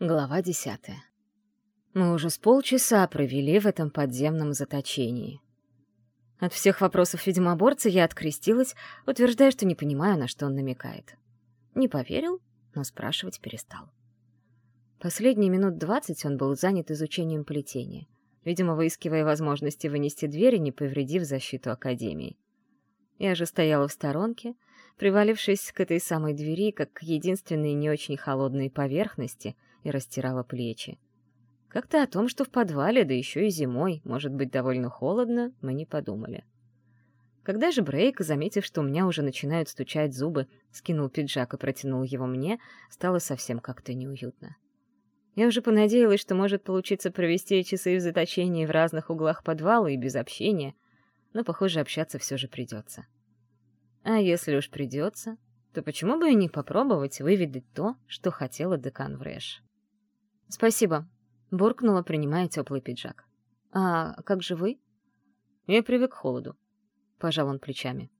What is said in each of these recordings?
Глава десятая. Мы уже с полчаса провели в этом подземном заточении. От всех вопросов ведьмоборца я открестилась, утверждая, что не понимаю, на что он намекает. Не поверил, но спрашивать перестал. Последние минут двадцать он был занят изучением плетения, видимо, выискивая возможности вынести двери, не повредив защиту Академии. Я же стояла в сторонке, привалившись к этой самой двери, как к единственной не очень холодной поверхности — и растирала плечи. Как-то о том, что в подвале, да еще и зимой, может быть довольно холодно, мы не подумали. Когда же Брейк, заметив, что у меня уже начинают стучать зубы, скинул пиджак и протянул его мне, стало совсем как-то неуютно. Я уже понадеялась, что может получиться провести часы в заточении в разных углах подвала и без общения, но, похоже, общаться все же придется. А если уж придется, то почему бы и не попробовать выведать то, что хотела декан Врэш? «Спасибо», — буркнула, принимая теплый пиджак. «А как же вы?» «Я привык к холоду», — пожал он плечами.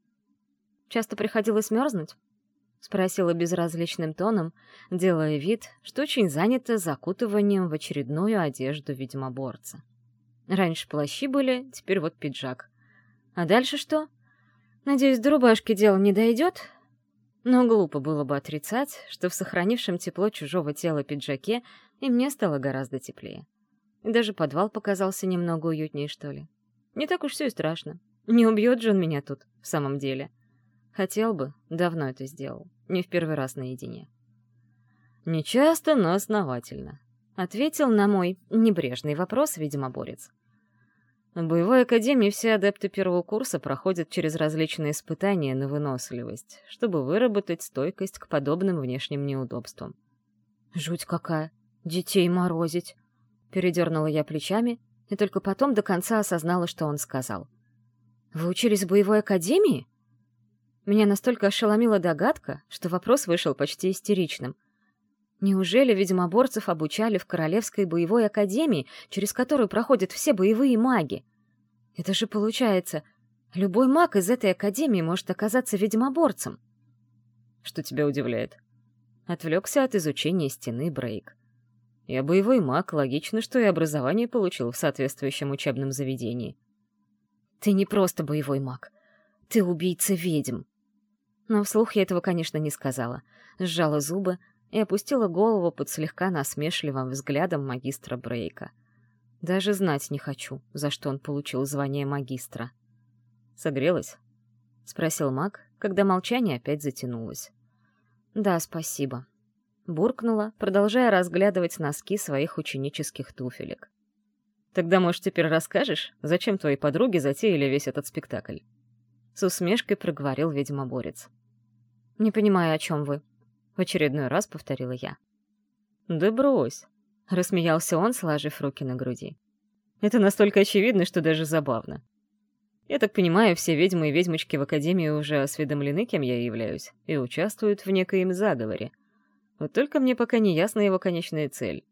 «Часто приходилось мерзнуть?» — спросила безразличным тоном, делая вид, что очень занята закутыванием в очередную одежду ведьмоборца. Раньше плащи были, теперь вот пиджак. А дальше что? Надеюсь, до рубашки дело не дойдет, но глупо было бы отрицать, что в сохранившем тепло чужого тела пиджаке и мне стало гораздо теплее. И даже подвал показался немного уютнее, что ли. Не так уж все и страшно. Не убьет же он меня тут, в самом деле. Хотел бы, давно это сделал. Не в первый раз наедине. «Не часто, но основательно», — ответил на мой небрежный вопрос, видимо, борец. В боевой академии все адепты первого курса проходят через различные испытания на выносливость, чтобы выработать стойкость к подобным внешним неудобствам. «Жуть какая! Детей морозить!» Передернула я плечами и только потом до конца осознала, что он сказал. «Вы учились в боевой академии?» Меня настолько ошеломила догадка, что вопрос вышел почти истеричным. Неужели ведьмоборцев обучали в Королевской боевой академии, через которую проходят все боевые маги? Это же получается, любой маг из этой академии может оказаться ведьмоборцем. Что тебя удивляет? Отвлекся от изучения стены Брейк. Я боевой маг, логично, что и образование получил в соответствующем учебном заведении. Ты не просто боевой маг. Ты убийца ведьм. Но вслух я этого, конечно, не сказала. Сжала зубы, и опустила голову под слегка насмешливым взглядом магистра Брейка. Даже знать не хочу, за что он получил звание магистра. «Согрелась?» — спросил маг, когда молчание опять затянулось. «Да, спасибо», — буркнула, продолжая разглядывать носки своих ученических туфелек. «Тогда, может, теперь расскажешь, зачем твои подруги затеяли весь этот спектакль?» С усмешкой проговорил ведьмоборец. «Не понимаю, о чем вы», — в очередной раз повторила я. «Да брось!» — рассмеялся он, сложив руки на груди. «Это настолько очевидно, что даже забавно. Я так понимаю, все ведьмы и ведьмочки в Академии уже осведомлены, кем я являюсь, и участвуют в некоем заговоре. Вот только мне пока не ясна его конечная цель.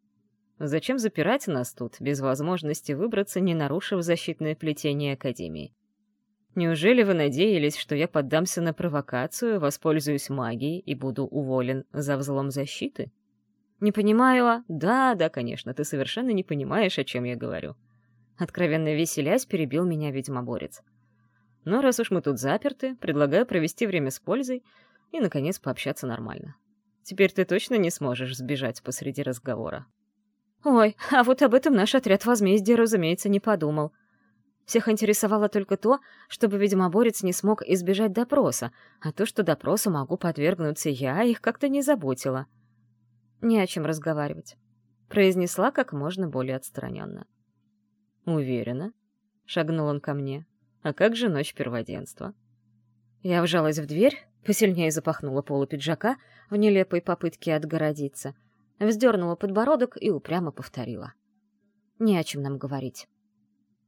Зачем запирать нас тут, без возможности выбраться, не нарушив защитное плетение Академии? Неужели вы надеялись, что я поддамся на провокацию, воспользуюсь магией и буду уволен за взлом защиты? Не понимаю, а? Да, да, конечно, ты совершенно не понимаешь, о чем я говорю. Откровенно веселясь, перебил меня ведьмоборец. Но раз уж мы тут заперты, предлагаю провести время с пользой и, наконец, пообщаться нормально. Теперь ты точно не сможешь сбежать посреди разговора. Ой, а вот об этом наш отряд возмездия, разумеется, не подумал. Всех интересовало только то, чтобы ведьмоборец не смог избежать допроса, а то, что допросу могу подвергнуться я, их как-то не заботило. «Не о чем разговаривать», — произнесла как можно более отстраненно. «Уверена?» — шагнул он ко мне. «А как же ночь перводенства?» Я вжалась в дверь, посильнее запахнула полу пиджака в нелепой попытке отгородиться, вздернула подбородок и упрямо повторила. «Не о чем нам говорить».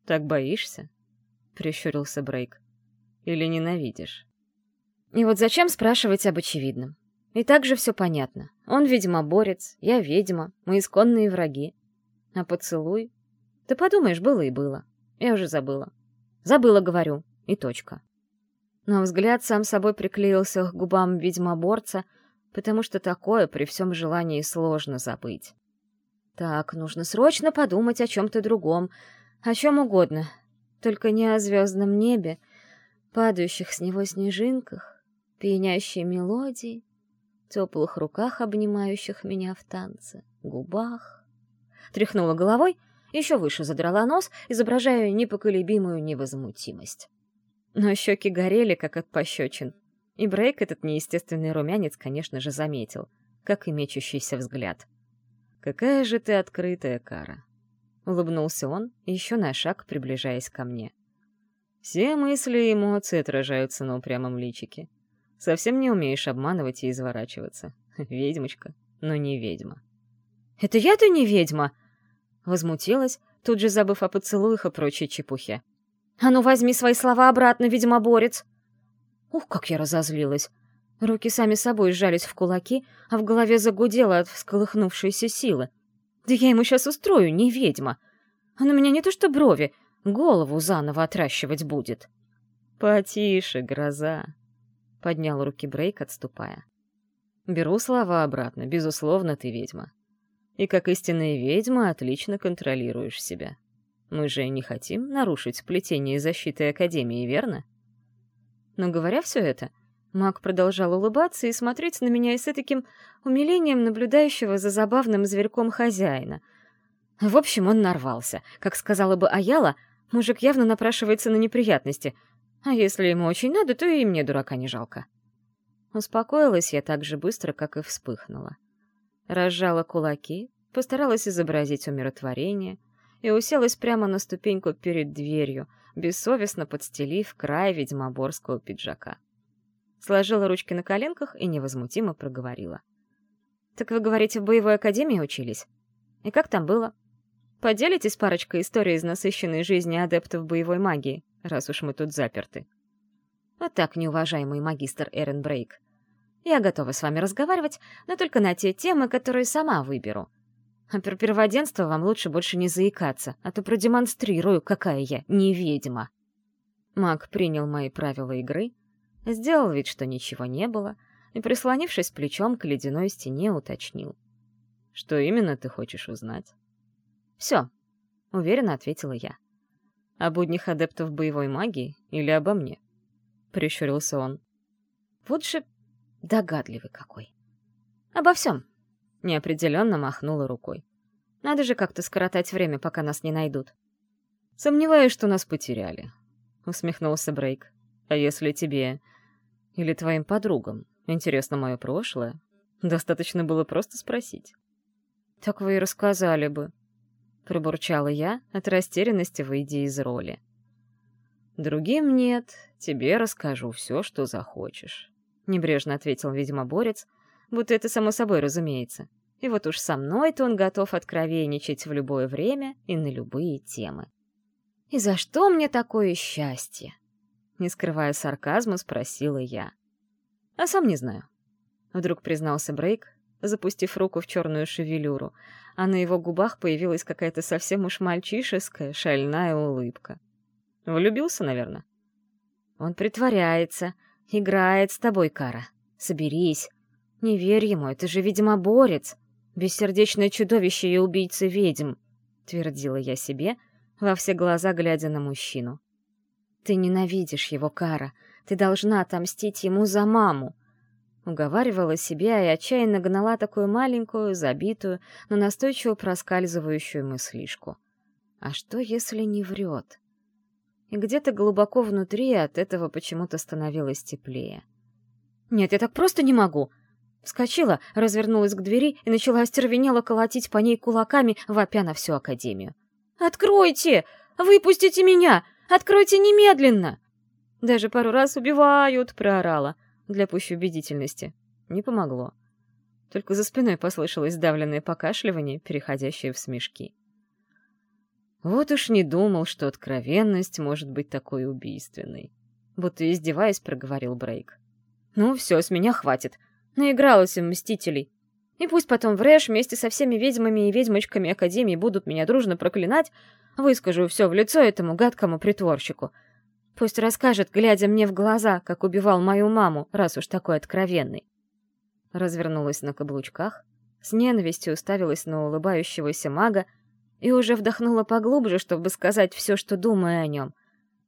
«Так боишься?» — прищурился Брейк. «Или ненавидишь?» И вот зачем спрашивать об очевидном? И так же все понятно. Он, видимо, борец, я ведьма, мы исконные враги. А поцелуй? Ты подумаешь, было и было. Я уже забыла. Забыла, говорю, и точка. Но взгляд сам собой приклеился к губам ведьмоборца, потому что такое при всем желании сложно забыть. Так, нужно срочно подумать о чем-то другом, о чем угодно, только не о звездном небе, падающих с него снежинках, пьянящей мелодии, теплых руках, обнимающих меня в танце, губах. Тряхнула головой, еще выше задрала нос, изображая непоколебимую невозмутимость. Но щеки горели, как от пощечин, и Брейк этот неестественный румянец, конечно же, заметил, как и мечущийся взгляд. «Какая же ты открытая, Кара!» — улыбнулся он, еще на шаг приближаясь ко мне. «Все мысли и эмоции отражаются на упрямом личике. Совсем не умеешь обманывать и изворачиваться. Ведьмочка, но не ведьма». «Это я-то не ведьма!» Возмутилась, тут же забыв о поцелуях и прочей чепухе. «А ну возьми свои слова обратно, ведьмоборец!» Ух, как я разозлилась! Руки сами собой сжались в кулаки, а в голове загудело от всколыхнувшейся силы. Да я ему сейчас устрою, не ведьма. Он у меня не то что брови, голову заново отращивать будет. «Потише, гроза!» — поднял руки Брейк, отступая. «Беру слова обратно, безусловно, ты ведьма. И как истинная ведьма отлично контролируешь себя. Мы же не хотим нарушить сплетение защиты Академии, верно?» Но говоря все это, — Маг продолжал улыбаться и смотреть на меня с таким умилением наблюдающего за забавным зверьком хозяина. В общем, он нарвался. Как сказала бы Аяла, мужик явно напрашивается на неприятности. А если ему очень надо, то и мне дурака не жалко. Успокоилась я так же быстро, как и вспыхнула. Разжала кулаки, постаралась изобразить умиротворение и уселась прямо на ступеньку перед дверью, бессовестно подстелив край ведьмоборского пиджака сложила ручки на коленках и невозмутимо проговорила. «Так вы, говорите, в боевой академии учились? И как там было? Поделитесь парочкой историй из насыщенной жизни адептов боевой магии, раз уж мы тут заперты». «Вот так, неуважаемый магистр Эрен Брейк. Я готова с вами разговаривать, но только на те темы, которые сама выберу. А про перводенство вам лучше больше не заикаться, а то продемонстрирую, какая я не ведьма». Маг принял мои правила игры — Сделал вид, что ничего не было, и, прислонившись плечом к ледяной стене, уточнил. «Что именно ты хочешь узнать?» «Все», — уверенно ответила я. «О буднях адептов боевой магии или обо мне?» — прищурился он. «Вот же догадливый какой!» «Обо всем!» — неопределенно махнула рукой. «Надо же как-то скоротать время, пока нас не найдут». «Сомневаюсь, что нас потеряли», — усмехнулся Брейк. «А если тебе или твоим подругам? Интересно мое прошлое? Достаточно было просто спросить. Так вы и рассказали бы. Пробурчала я, от растерянности выйдя из роли. Другим нет, тебе расскажу все, что захочешь. Небрежно ответил ведьмоборец, будто это само собой разумеется. И вот уж со мной-то он готов откровенничать в любое время и на любые темы. «И за что мне такое счастье?» Не скрывая сарказма, спросила я. «А сам не знаю», — вдруг признался Брейк, запустив руку в черную шевелюру, а на его губах появилась какая-то совсем уж мальчишеская, шальная улыбка. «Влюбился, наверное?» «Он притворяется, играет с тобой, Кара. Соберись. Не верь ему, это же ведьмоборец, бессердечное чудовище и убийца ведьм», — твердила я себе, во все глаза глядя на мужчину. «Ты ненавидишь его, Кара. Ты должна отомстить ему за маму!» Уговаривала себя и отчаянно гнала такую маленькую, забитую, но настойчиво проскальзывающую мыслишку. А что, если не врет? И где-то глубоко внутри от этого почему-то становилось теплее. «Нет, я так просто не могу!» Вскочила, развернулась к двери и начала остервенело колотить по ней кулаками, вопя на всю Академию. «Откройте! Выпустите меня! Откройте немедленно!» Даже пару раз убивают, проорала, для пущей убедительности. Не помогло. Только за спиной послышалось сдавленное покашливание, переходящее в смешки. Вот уж не думал, что откровенность может быть такой убийственной. Будто издеваясь, проговорил Брейк. «Ну все, с меня хватит. Наигралась в Мстителей. И пусть потом в Рэш вместе со всеми ведьмами и ведьмочками Академии будут меня дружно проклинать, выскажу все в лицо этому гадкому притворщику. Пусть расскажет, глядя мне в глаза, как убивал мою маму, раз уж такой откровенный. Развернулась на каблучках, с ненавистью уставилась на улыбающегося мага и уже вдохнула поглубже, чтобы сказать все, что думаю о нем.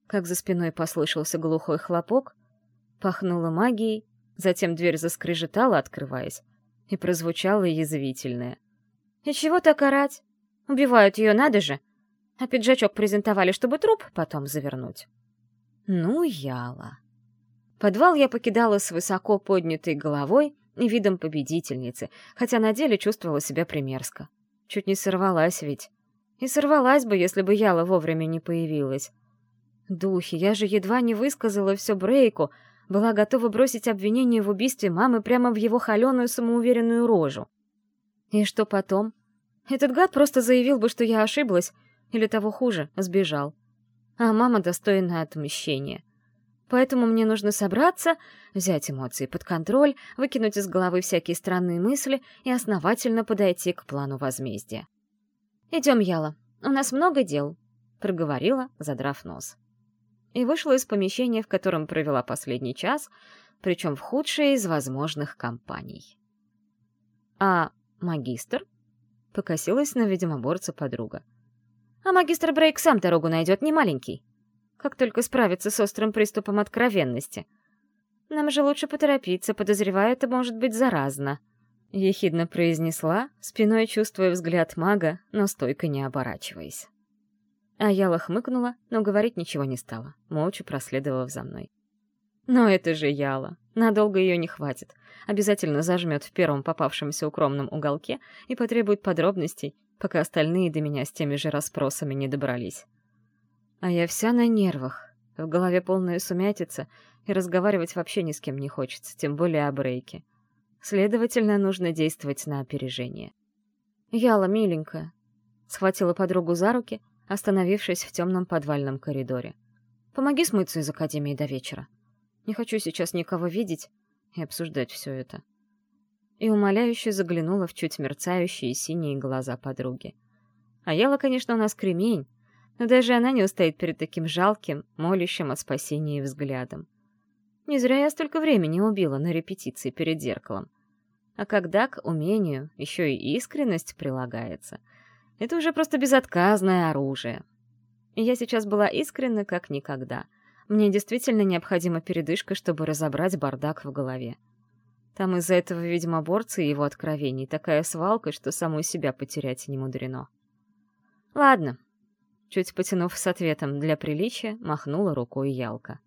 Как за спиной послышался глухой хлопок, пахнуло магией, затем дверь заскрежетала, открываясь, и прозвучало язвительное. «И чего так орать? Убивают ее, надо же! А пиджачок презентовали, чтобы труп потом завернуть». Ну, яла. Подвал я покидала с высоко поднятой головой и видом победительницы, хотя на деле чувствовала себя примерзко. Чуть не сорвалась ведь. И сорвалась бы, если бы Яла вовремя не появилась. Духи, я же едва не высказала все Брейку, была готова бросить обвинение в убийстве мамы прямо в его холеную самоуверенную рожу. И что потом? Этот гад просто заявил бы, что я ошиблась, или того хуже, сбежал. А мама достойна отмщения. Поэтому мне нужно собраться, взять эмоции под контроль, выкинуть из головы всякие странные мысли и основательно подойти к плану возмездия. «Идем, Яла, у нас много дел», — проговорила, задрав нос. И вышла из помещения, в котором провела последний час, причем в худшей из возможных компаний. «А магистр?» — покосилась на ведьмоборца подруга. «А магистр Брейк сам дорогу найдет, не маленький», как только справиться с острым приступом откровенности. Нам же лучше поторопиться, подозревая, это может быть заразно. Ехидно произнесла, спиной чувствуя взгляд мага, но стойко не оборачиваясь. А я хмыкнула, но говорить ничего не стала, молча проследовав за мной. Но это же Яла. Надолго ее не хватит. Обязательно зажмет в первом попавшемся укромном уголке и потребует подробностей, пока остальные до меня с теми же расспросами не добрались. А я вся на нервах, в голове полная сумятица, и разговаривать вообще ни с кем не хочется, тем более о брейке. Следовательно, нужно действовать на опережение. «Яла, миленькая», — схватила подругу за руки, остановившись в темном подвальном коридоре. «Помоги смыться из Академии до вечера. Не хочу сейчас никого видеть и обсуждать все это». И умоляюще заглянула в чуть мерцающие синие глаза подруги. А Яла, конечно, у нас кремень, но даже она не устоит перед таким жалким, молящим о спасении взглядом. Не зря я столько времени убила на репетиции перед зеркалом. А когда к умению еще и искренность прилагается, это уже просто безотказное оружие. Я сейчас была искренна как никогда. Мне действительно необходима передышка, чтобы разобрать бардак в голове. Там из-за этого ведьмоборца и его откровений такая свалка, что саму себя потерять не мудрено. Ладно, Чуть потянув с ответом для приличия, махнула рукой Ялка.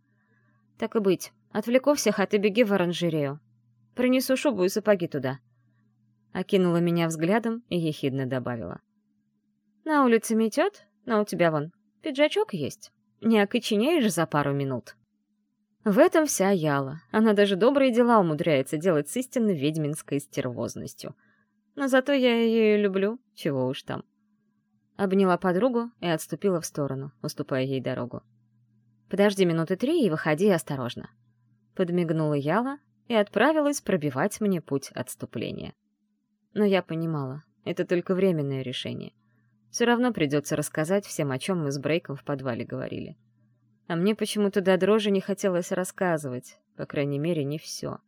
«Так и быть, отвлеку всех, а ты беги в оранжерею. Принесу шубу и сапоги туда». Окинула меня взглядом и ехидно добавила. «На улице метет, но у тебя вон пиджачок есть. Не окоченеешь за пару минут». В этом вся Яла. Она даже добрые дела умудряется делать с истинно ведьминской стервозностью. Но зато я ее люблю, чего уж там. Обняла подругу и отступила в сторону, уступая ей дорогу. «Подожди минуты три и выходи осторожно». Подмигнула Яла и отправилась пробивать мне путь отступления. Но я понимала, это только временное решение. Все равно придется рассказать всем, о чем мы с Брейком в подвале говорили. А мне почему-то до дрожи не хотелось рассказывать, по крайней мере, не все.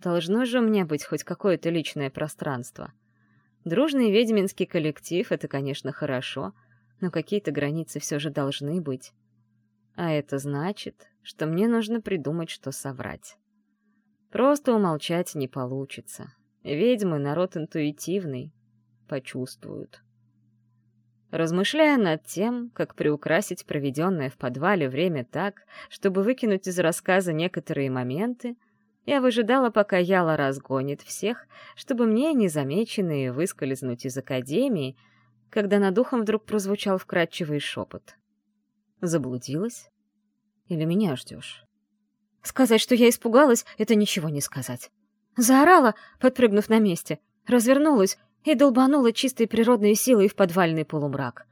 Должно же у меня быть хоть какое-то личное пространство — Дружный ведьминский коллектив — это, конечно, хорошо, но какие-то границы все же должны быть. А это значит, что мне нужно придумать, что соврать. Просто умолчать не получится. Ведьмы — народ интуитивный, почувствуют. Размышляя над тем, как приукрасить проведенное в подвале время так, чтобы выкинуть из рассказа некоторые моменты, я выжидала, пока Яла разгонит всех, чтобы мне, незамеченные, выскользнуть из академии, когда над ухом вдруг прозвучал вкрадчивый шепот. Заблудилась? Или меня ждешь? Сказать, что я испугалась, это ничего не сказать. Заорала, подпрыгнув на месте, развернулась и долбанула чистой природной силой в подвальный полумрак.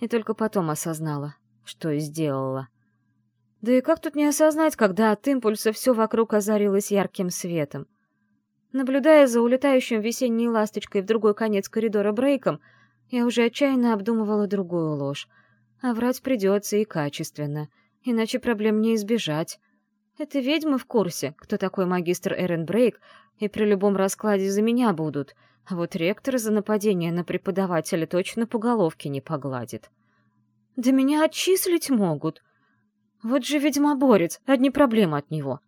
И только потом осознала, что и сделала. Да и как тут не осознать, когда от импульса все вокруг озарилось ярким светом? Наблюдая за улетающим весенней ласточкой в другой конец коридора Брейком, я уже отчаянно обдумывала другую ложь. А врать придется и качественно, иначе проблем не избежать. Это ведьмы в курсе, кто такой магистр Эрен Брейк, и при любом раскладе за меня будут, А вот ректор за нападение на преподавателя точно по головке не погладит. Да меня отчислить могут. Вот же ведьмоборец, одни проблемы от него.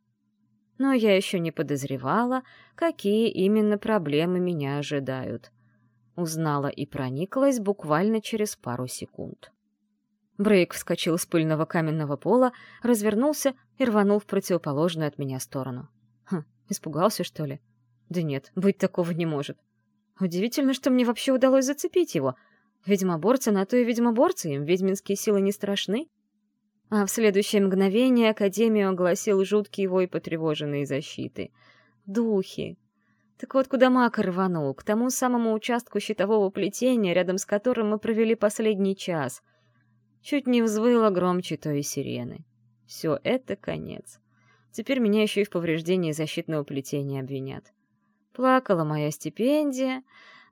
Но я еще не подозревала, какие именно проблемы меня ожидают. Узнала и прониклась буквально через пару секунд. Брейк вскочил с пыльного каменного пола, развернулся и рванул в противоположную от меня сторону. Хм, испугался, что ли? Да нет, быть такого не может. Удивительно, что мне вообще удалось зацепить его. Ведьмоборцы на то и ведьмоборцы, им ведьминские силы не страшны. А в следующее мгновение Академию огласил жуткий вой потревоженной защиты. Духи. Так вот, куда маг рванул? К тому самому участку щитового плетения, рядом с которым мы провели последний час. Чуть не взвыла громче той сирены. Все, это конец. Теперь меня еще и в повреждении защитного плетения обвинят. Плакала моя стипендия,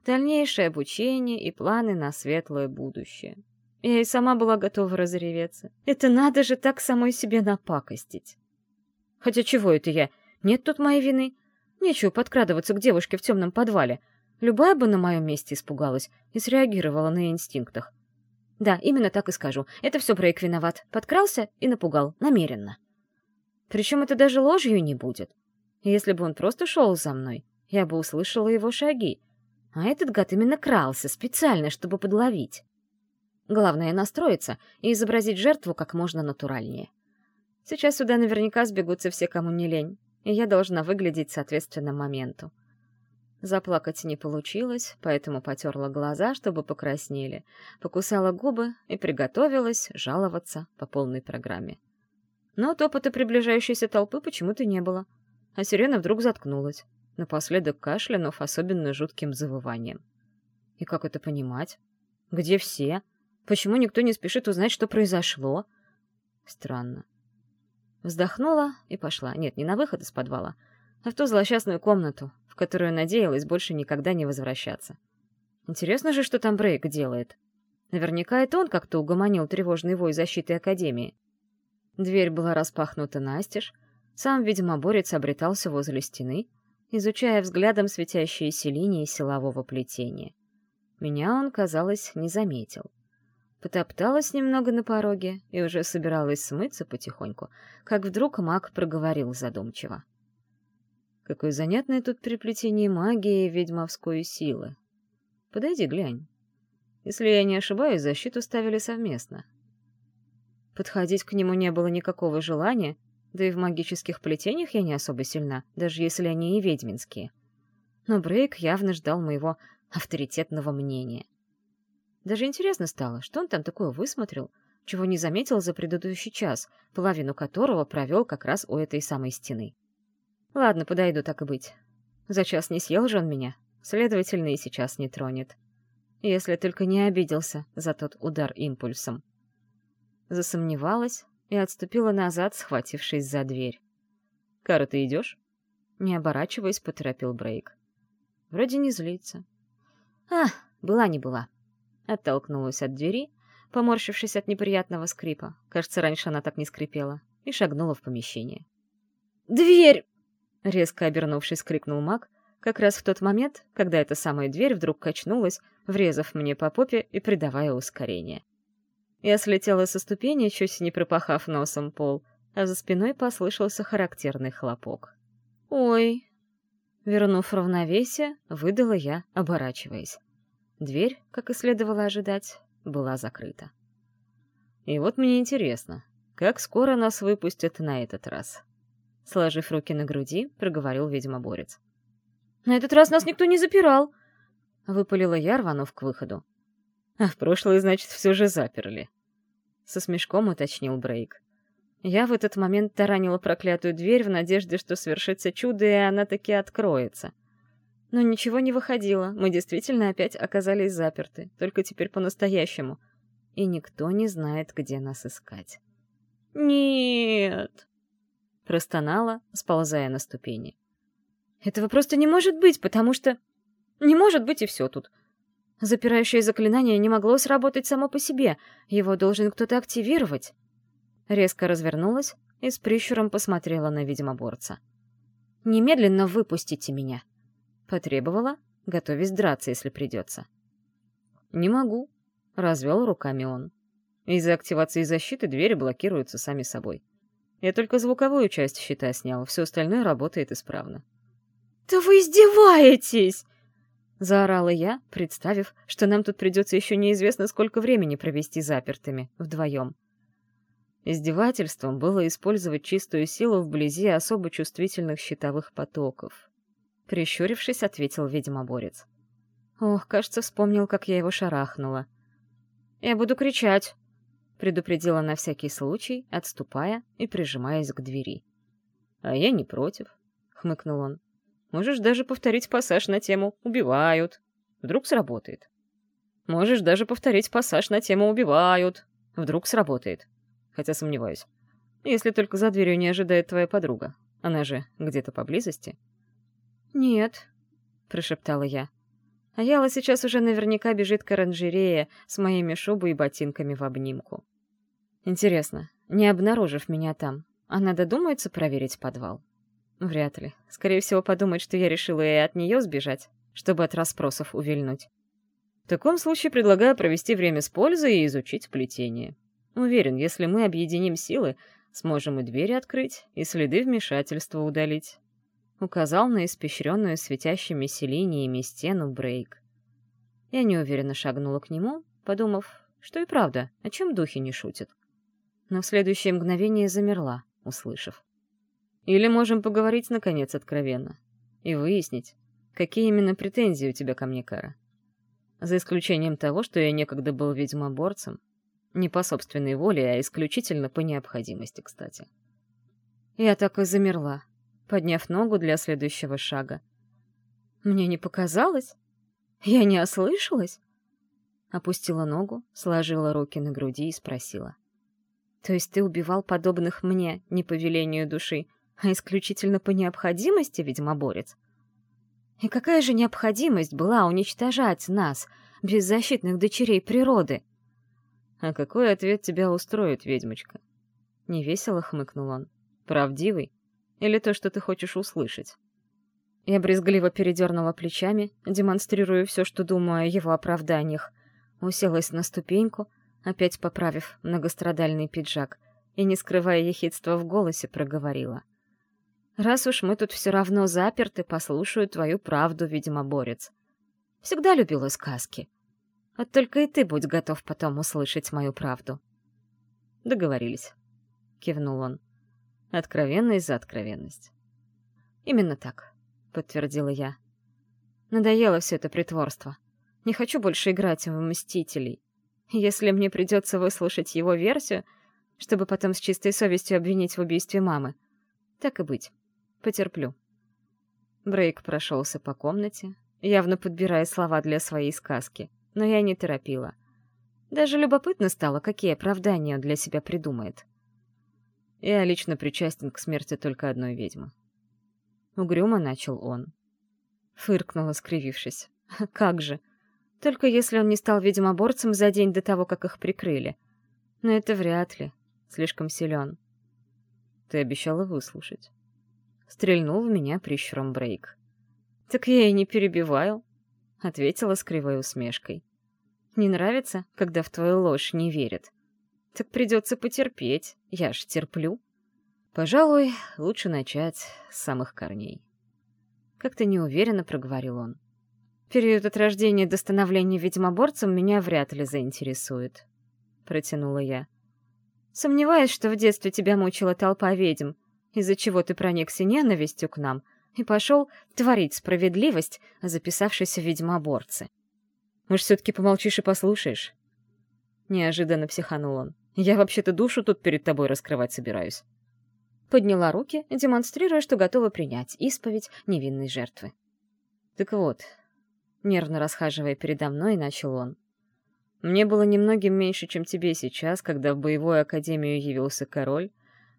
дальнейшее обучение и планы на светлое будущее. Я и сама была готова разреветься. Это надо же так самой себе напакостить. Хотя чего это я? Нет тут моей вины. Нечего подкрадываться к девушке в темном подвале. Любая бы на моем месте испугалась и среагировала на инстинктах. Да, именно так и скажу. Это все Брейк виноват. Подкрался и напугал. Намеренно. Причем это даже ложью не будет. Если бы он просто шел за мной, я бы услышала его шаги. А этот гад именно крался, специально, чтобы подловить. Главное — настроиться и изобразить жертву как можно натуральнее. Сейчас сюда наверняка сбегутся все, кому не лень, и я должна выглядеть соответственно моменту. Заплакать не получилось, поэтому потерла глаза, чтобы покраснели, покусала губы и приготовилась жаловаться по полной программе. Но топота приближающейся толпы почему-то не было, а сирена вдруг заткнулась напоследок кашлянув особенно жутким завыванием. И как это понимать? Где все? Почему никто не спешит узнать, что произошло? Странно. Вздохнула и пошла. Нет, не на выход из подвала, а в ту злосчастную комнату, в которую надеялась больше никогда не возвращаться. Интересно же, что там Брейк делает. Наверняка это он как-то угомонил тревожный вой защиты Академии. Дверь была распахнута настежь, сам, видимо, борец обретался возле стены — изучая взглядом светящиеся линии силового плетения. Меня он, казалось, не заметил. Потопталась немного на пороге и уже собиралась смыться потихоньку, как вдруг маг проговорил задумчиво. «Какое занятное тут переплетение магии и ведьмовской силы. Подойди, глянь. Если я не ошибаюсь, защиту ставили совместно». Подходить к нему не было никакого желания, да и в магических плетениях я не особо сильна, даже если они и ведьминские. Но Брейк явно ждал моего авторитетного мнения. Даже интересно стало, что он там такое высмотрел, чего не заметил за предыдущий час, половину которого провел как раз у этой самой стены. Ладно, подойду так и быть. За час не съел же он меня, следовательно, и сейчас не тронет. Если только не обиделся за тот удар импульсом. Засомневалась, и отступила назад, схватившись за дверь. «Кара, ты идешь?» Не оборачиваясь, поторопил Брейк. Вроде не злится. «А, была не была». Оттолкнулась от двери, поморщившись от неприятного скрипа. Кажется, раньше она так не скрипела. И шагнула в помещение. «Дверь!» Резко обернувшись, крикнул маг, как раз в тот момент, когда эта самая дверь вдруг качнулась, врезав мне по попе и придавая ускорение. Я слетела со ступени, чуть не пропахав носом пол, а за спиной послышался характерный хлопок. «Ой!» Вернув равновесие, выдала я, оборачиваясь. Дверь, как и следовало ожидать, была закрыта. И вот мне интересно, как скоро нас выпустят на этот раз? Сложив руки на груди, проговорил ведьмоборец. «На этот раз нас никто не запирал!» Выпалила я, рванув к выходу. А в прошлый, значит, все же заперли. Со смешком уточнил Брейк. Я в этот момент таранила проклятую дверь в надежде, что свершится чудо, и она таки откроется. Но ничего не выходило, мы действительно опять оказались заперты, только теперь по-настоящему. И никто не знает, где нас искать. «Нет!» — простонала, сползая на ступени. «Этого просто не может быть, потому что...» «Не может быть, и все тут. Запирающее заклинание не могло сработать само по себе, его должен кто-то активировать. Резко развернулась и с прищуром посмотрела на ведьмоборца. «Немедленно выпустите меня!» Потребовала, готовясь драться, если придется. «Не могу», — развел руками он. «Из-за активации защиты двери блокируются сами собой. Я только звуковую часть щита снял, все остальное работает исправно». «Да вы издеваетесь!» Заорала я, представив, что нам тут придется еще неизвестно сколько времени провести запертыми, вдвоем. Издевательством было использовать чистую силу вблизи особо чувствительных щитовых потоков. Прищурившись, ответил ведьмоборец. Ох, кажется, вспомнил, как я его шарахнула. «Я буду кричать», — предупредила на всякий случай, отступая и прижимаясь к двери. «А я не против», — хмыкнул он. «Можешь даже повторить пассаж на тему «убивают». Вдруг сработает. Можешь даже повторить пассаж на тему «убивают». Вдруг сработает хотя сомневаюсь. Если только за дверью не ожидает твоя подруга. Она же где-то поблизости. «Нет», — прошептала я. А Яла сейчас уже наверняка бежит к оранжерее с моими шубой и ботинками в обнимку. Интересно, не обнаружив меня там, она додумается проверить подвал? Вряд ли. Скорее всего, подумает, что я решила и от нее сбежать, чтобы от расспросов увильнуть. В таком случае предлагаю провести время с пользой и изучить плетение. Уверен, если мы объединим силы, сможем и двери открыть, и следы вмешательства удалить. Указал на испещренную светящимися линиями стену Брейк. Я неуверенно шагнула к нему, подумав, что и правда, о чем духи не шутят. Но в следующее мгновение замерла, услышав. Или можем поговорить, наконец, откровенно. И выяснить, какие именно претензии у тебя ко мне, Кара. За исключением того, что я некогда был ведьмоборцем, не по собственной воле, а исключительно по необходимости, кстати. Я так и замерла, подняв ногу для следующего шага. Мне не показалось? Я не ослышалась? Опустила ногу, сложила руки на груди и спросила. То есть ты убивал подобных мне не по велению души, а исключительно по необходимости, ведьмоборец? И какая же необходимость была уничтожать нас, беззащитных дочерей природы? «А какой ответ тебя устроит, ведьмочка?» Невесело хмыкнул он. «Правдивый? Или то, что ты хочешь услышать?» Я брезгливо передернула плечами, демонстрируя все, что думаю о его оправданиях. Уселась на ступеньку, опять поправив многострадальный пиджак, и, не скрывая ехидства в голосе, проговорила. «Раз уж мы тут все равно заперты, послушаю твою правду, видимо, борец. Всегда любила сказки. Вот только и ты будь готов потом услышать мою правду. Договорились. Кивнул он. Откровенность за откровенность. Именно так, подтвердила я. Надоело все это притворство. Не хочу больше играть в Мстителей. Если мне придется выслушать его версию, чтобы потом с чистой совестью обвинить в убийстве мамы, так и быть. Потерплю. Брейк прошелся по комнате, явно подбирая слова для своей сказки но я не торопила. Даже любопытно стало, какие оправдания он для себя придумает. Я лично причастен к смерти только одной ведьмы. Угрюмо начал он. Фыркнула, скривившись. Как же. Только если он не стал ведьмоборцем за день до того, как их прикрыли. Но это вряд ли. Слишком силен. Ты обещала выслушать. Стрельнул в меня прищуром Брейк. Так я и не перебиваю. — ответила с кривой усмешкой. «Не нравится, когда в твою ложь не верят? Так придется потерпеть, я ж терплю. Пожалуй, лучше начать с самых корней». Как-то неуверенно проговорил он. «Период от рождения до становления ведьмоборцем меня вряд ли заинтересует», — протянула я. «Сомневаюсь, что в детстве тебя мучила толпа ведьм, из-за чего ты проникся ненавистью к нам — и пошел творить справедливость, записавшись в ведьмоборцы. «Может, все-таки помолчишь и послушаешь?» Неожиданно психанул он. «Я вообще-то душу тут перед тобой раскрывать собираюсь». Подняла руки, демонстрируя, что готова принять исповедь невинной жертвы. «Так вот», — нервно расхаживая передо мной, начал он. «Мне было немногим меньше, чем тебе сейчас, когда в боевую академию явился король,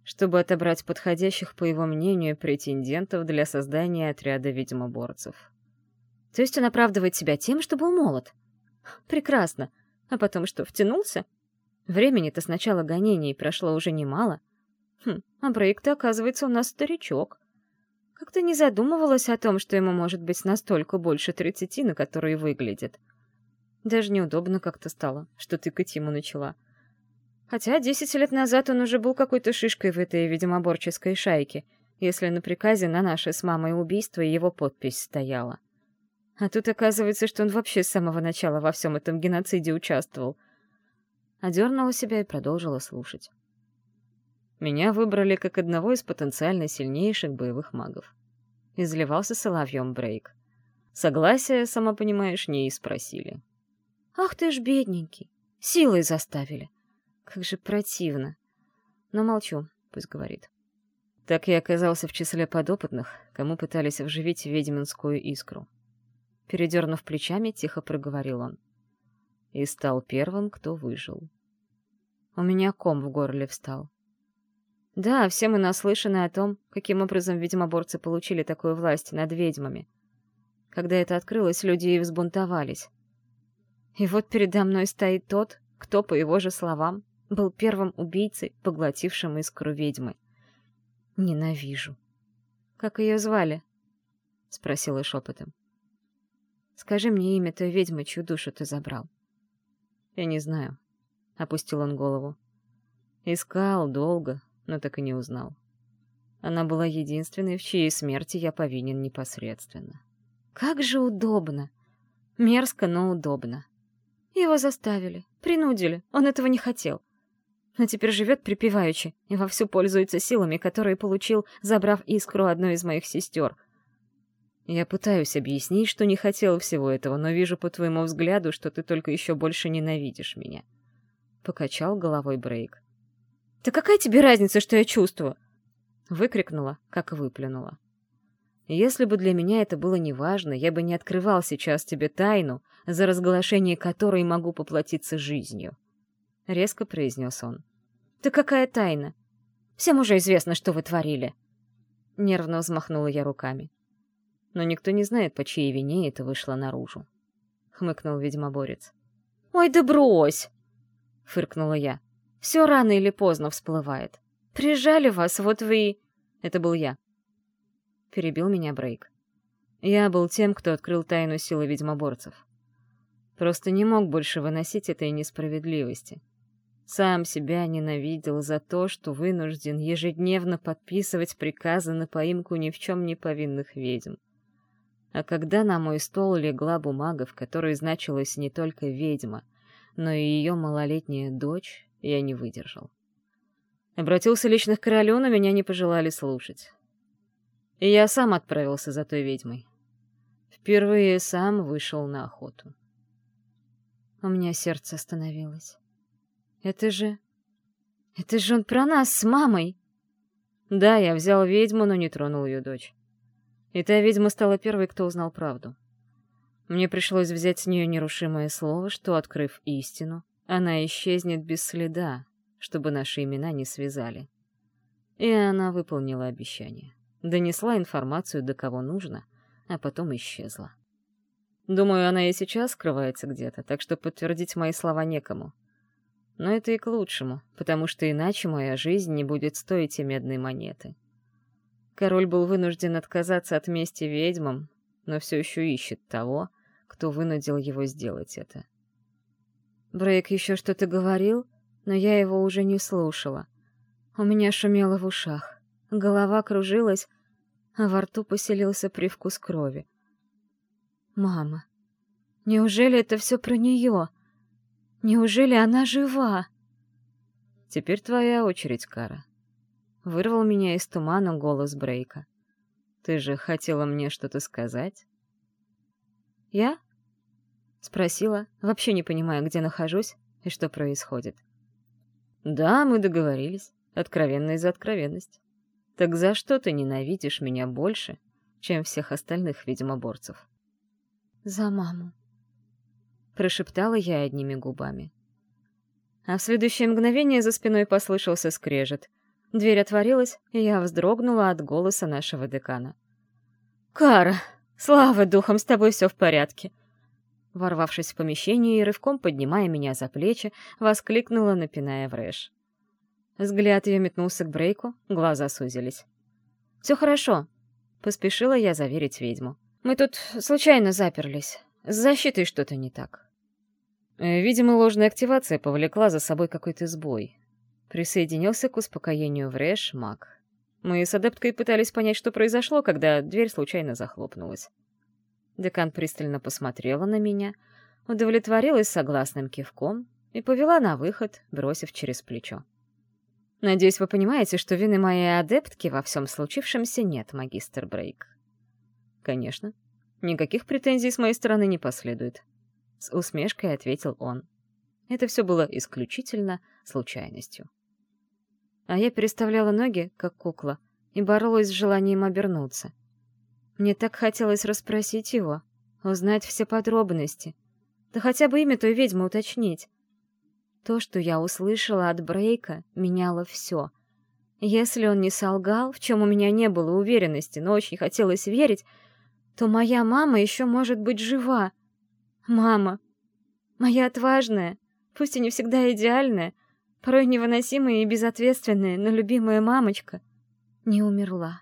чтобы отобрать подходящих, по его мнению, претендентов для создания отряда ведьмоборцев. То есть он оправдывает себя тем, что был молод. Прекрасно. А потом что, втянулся? Времени-то с начала гонений прошло уже немало. Хм, а проект, оказывается, у нас старичок. Как-то не задумывалась о том, что ему может быть настолько больше тридцати, на которые выглядит. Даже неудобно как-то стало, что тыкать ему начала. Хотя десять лет назад он уже был какой-то шишкой в этой ведьмоборческой шайке, если на приказе на наше с мамой убийство его подпись стояла. А тут оказывается, что он вообще с самого начала во всем этом геноциде участвовал. Одернула себя и продолжила слушать. Меня выбрали как одного из потенциально сильнейших боевых магов. Изливался соловьем Брейк. Согласия, сама понимаешь, не и спросили. «Ах ты ж бедненький! Силой заставили! Как же противно!» Но молчу, пусть говорит. Так я оказался в числе подопытных, кому пытались вживить ведьминскую искру. Передернув плечами, тихо проговорил он. И стал первым, кто выжил. У меня ком в горле встал. Да, все мы наслышаны о том, каким образом ведьмоборцы получили такую власть над ведьмами. Когда это открылось, люди и взбунтовались. И вот передо мной стоит тот, кто, по его же словам, был первым убийцей, поглотившим искру ведьмы. Ненавижу. «Как ее звали?» — спросила шепотом. «Скажи мне имя той ведьмы, чью душу ты забрал». «Я не знаю», — опустил он голову. «Искал долго, но так и не узнал. Она была единственной, в чьей смерти я повинен непосредственно». «Как же удобно! Мерзко, но удобно. Его заставили, принудили, он этого не хотел. Но теперь живет припеваючи и вовсю пользуется силами, которые получил, забрав искру одной из моих сестер. Я пытаюсь объяснить, что не хотел всего этого, но вижу по твоему взгляду, что ты только еще больше ненавидишь меня. Покачал головой Брейк. «Да какая тебе разница, что я чувствую?» Выкрикнула, как выплюнула. Если бы для меня это было неважно, я бы не открывал сейчас тебе тайну, за разглашение которой могу поплатиться жизнью. Резко произнес он. «Да какая тайна? Всем уже известно, что вы творили!» Нервно взмахнула я руками. Но никто не знает, по чьей вине это вышло наружу. Хмыкнул ведьмоборец. «Ой, да брось!» Фыркнула я. «Все рано или поздно всплывает. Прижали вас, вот вы...» Это был я. — перебил меня Брейк. Я был тем, кто открыл тайну силы ведьмоборцев. Просто не мог больше выносить этой несправедливости. Сам себя ненавидел за то, что вынужден ежедневно подписывать приказы на поимку ни в чем не повинных ведьм. А когда на мой стол легла бумага, в которой значилась не только ведьма, но и ее малолетняя дочь, я не выдержал. Обратился лично к королю, но меня не пожелали слушать. И я сам отправился за той ведьмой. Впервые сам вышел на охоту. У меня сердце остановилось. Это же... Это же он про нас с мамой! Да, я взял ведьму, но не тронул ее дочь. И та ведьма стала первой, кто узнал правду. Мне пришлось взять с нее нерушимое слово, что, открыв истину, она исчезнет без следа, чтобы наши имена не связали. И она выполнила обещание донесла информацию до кого нужно, а потом исчезла. Думаю, она и сейчас скрывается где-то, так что подтвердить мои слова некому. Но это и к лучшему, потому что иначе моя жизнь не будет стоить и медной монеты. Король был вынужден отказаться от мести ведьмам, но все еще ищет того, кто вынудил его сделать это. Брейк еще что-то говорил, но я его уже не слушала. У меня шумело в ушах. Голова кружилась, а во рту поселился привкус крови. «Мама, неужели это все про нее? Неужели она жива?» «Теперь твоя очередь, Кара». Вырвал меня из тумана голос Брейка. «Ты же хотела мне что-то сказать?» «Я?» — спросила, вообще не понимая, где нахожусь и что происходит. «Да, мы договорились. Откровенность за откровенность. Так за что ты ненавидишь меня больше, чем всех остальных ведьмоборцев? За маму. Прошептала я одними губами. А в следующее мгновение за спиной послышался скрежет. Дверь отворилась, и я вздрогнула от голоса нашего декана. «Кара, слава духом, с тобой все в порядке!» Ворвавшись в помещение и рывком поднимая меня за плечи, воскликнула, напиная в рэш. Взгляд ее метнулся к Брейку, глаза сузились. «Все хорошо», Поспешила я заверить ведьму. «Мы тут случайно заперлись. С защитой что-то не так». Э, видимо, ложная активация повлекла за собой какой-то сбой. Присоединился к успокоению Врэш маг. Мы с адепткой пытались понять, что произошло, когда дверь случайно захлопнулась. Декан пристально посмотрела на меня, удовлетворилась согласным кивком и повела на выход, бросив через плечо. «Надеюсь, вы понимаете, что вины моей адептки во всем случившемся нет, магистр Брейк». «Конечно. Никаких претензий с моей стороны не последует», — с усмешкой ответил он. Это все было исключительно случайностью. А я переставляла ноги, как кукла, и боролась с желанием обернуться. Мне так хотелось расспросить его, узнать все подробности, да хотя бы имя той ведьмы уточнить. То, что я услышала от Брейка, меняло все. Если он не солгал, в чем у меня не было уверенности, но очень хотелось верить, то моя мама еще может быть жива. Мама. Моя отважная, пусть и не всегда идеальная, порой невыносимая и безответственная, но любимая мамочка, не умерла.